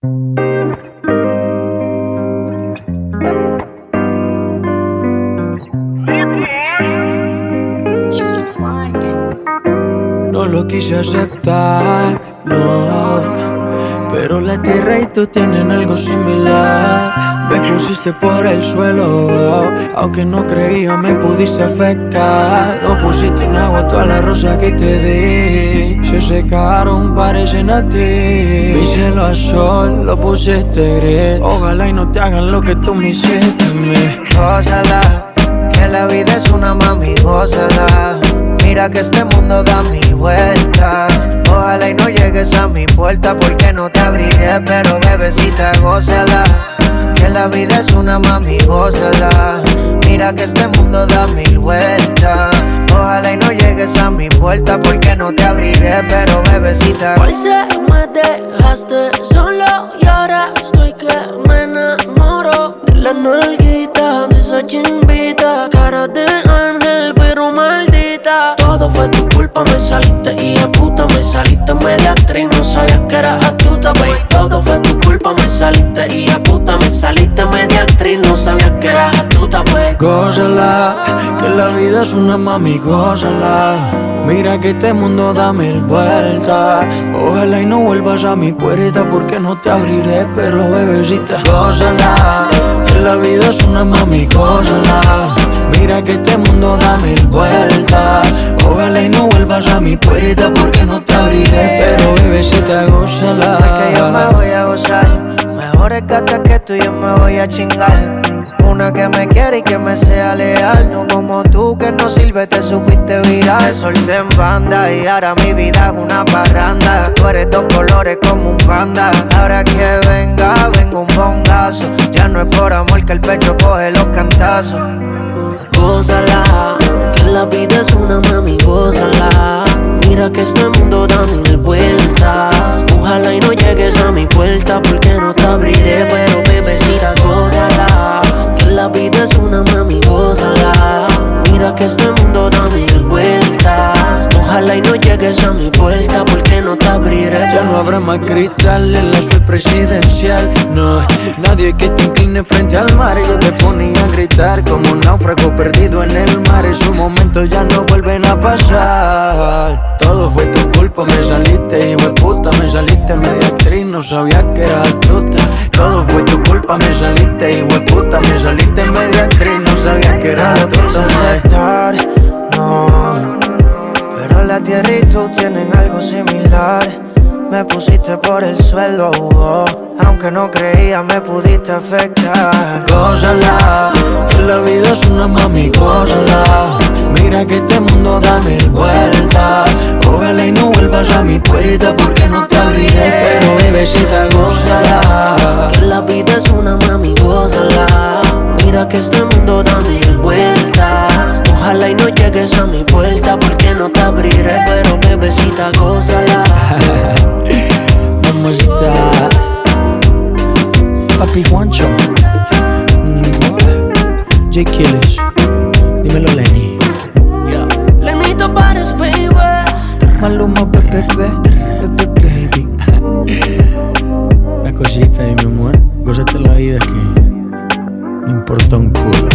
No lo quise aceptar, no. Pero la tierra y tú tienen algo similar. Me pusiste por el suelo, aunque no creía me pudiste afectar. No pusiste en agua todas las rosas que te di. Se secaron, parecen a ti. Mi cielo a sol, lo pusiste gris. Ojalá y no te hagan lo que tú me hiciste a mí. Gózala, que la vida es una mami, gózala. Mira que este mundo da mil vueltas. Ojalá y no llegues a mi puerta porque no te abriré, pero bebecita, gózala. La vida es una mami, gózala. Mira que este mundo da mil vueltas. Ojalá y no llegues a mi puerta porque no te abriré, pero bebecita. Hoy se me dejaste solo y ahora estoy que me enamoro de la nalguita, de esa chimbita, cara de ángel pero maldita. Todo fue tu culpa, me saliste y a puta me saliste media actriz, no sabía que eras media actriz, no sabía que eras astuta, baby. Gózala, que la vida es una mami, gózala. Mira que este mundo da mil vueltas. Ojalá y no vuelvas a mi puerta porque no te abriré, pero bebecita, gózala. Que la vida es una mami, gózala. Mira que este mundo da mil vueltas. Ojalá y no vuelvas a mi puerta porque no te abriré, pero bebecita, gózala. que yo me voy a gozar. Mejores gatas que tú yo me voy a chingar. Una que me quiere y que me sea leal. No como tú que no sirve, te supiste virar. Te solté en banda y ahora mi vida es una parranda. Tú eres dos colores como un panda. Ahora que venga, vengo un bongazo. Ya no es por amor que el pecho coge los cantazos. Gózala, que la vida es una mami, gózala. Mira que este mundo da mil vueltas. Mami, gózala. Mira que este mundo da mil vueltas. Ojalá y no llegues a mi puerta porque no te abriré. Ya no habrá más cristal en la suite presidencial. No, nadie que te incline frente al mar. Yo te ponía a gritar como un náufrago perdido en el mar. Esos momentos ya no vuelven a pasar. Todo fue tu culpa, me saliste, hijo de puta. Me saliste media no sabía que eras astuta. Todo fue tu culpa, me saliste, hijo de puta. Me saliste media actriz, no sabía que No quise astuta. aceptar, no. Pero la tierra y tú tienen algo similar. Me pusiste por el suelo, oh. aunque no creía me pudiste afectar. Gózala, que la vida es una mami, gózala. Mira que este mundo da mil vueltas. A mi puerta porque no te abriré. Pero bebecita, gózala. Que la vida es una mami, gózala. Mira que este mundo da mil vueltas. Ojalá y no llegues a mi puerta porque no te abriré, pero bebecita, gózala. Mamacita. Papi Juancho. Mm, J. Killish. Dímelo, Lenny. Cosita ahí, mi amor. Gózate la vida que no importa un culo.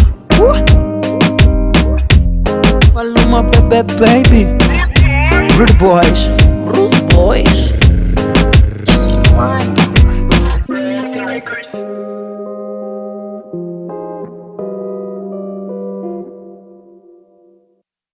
Maluma, pepe, baby. Rude boys. Rude Boys. One.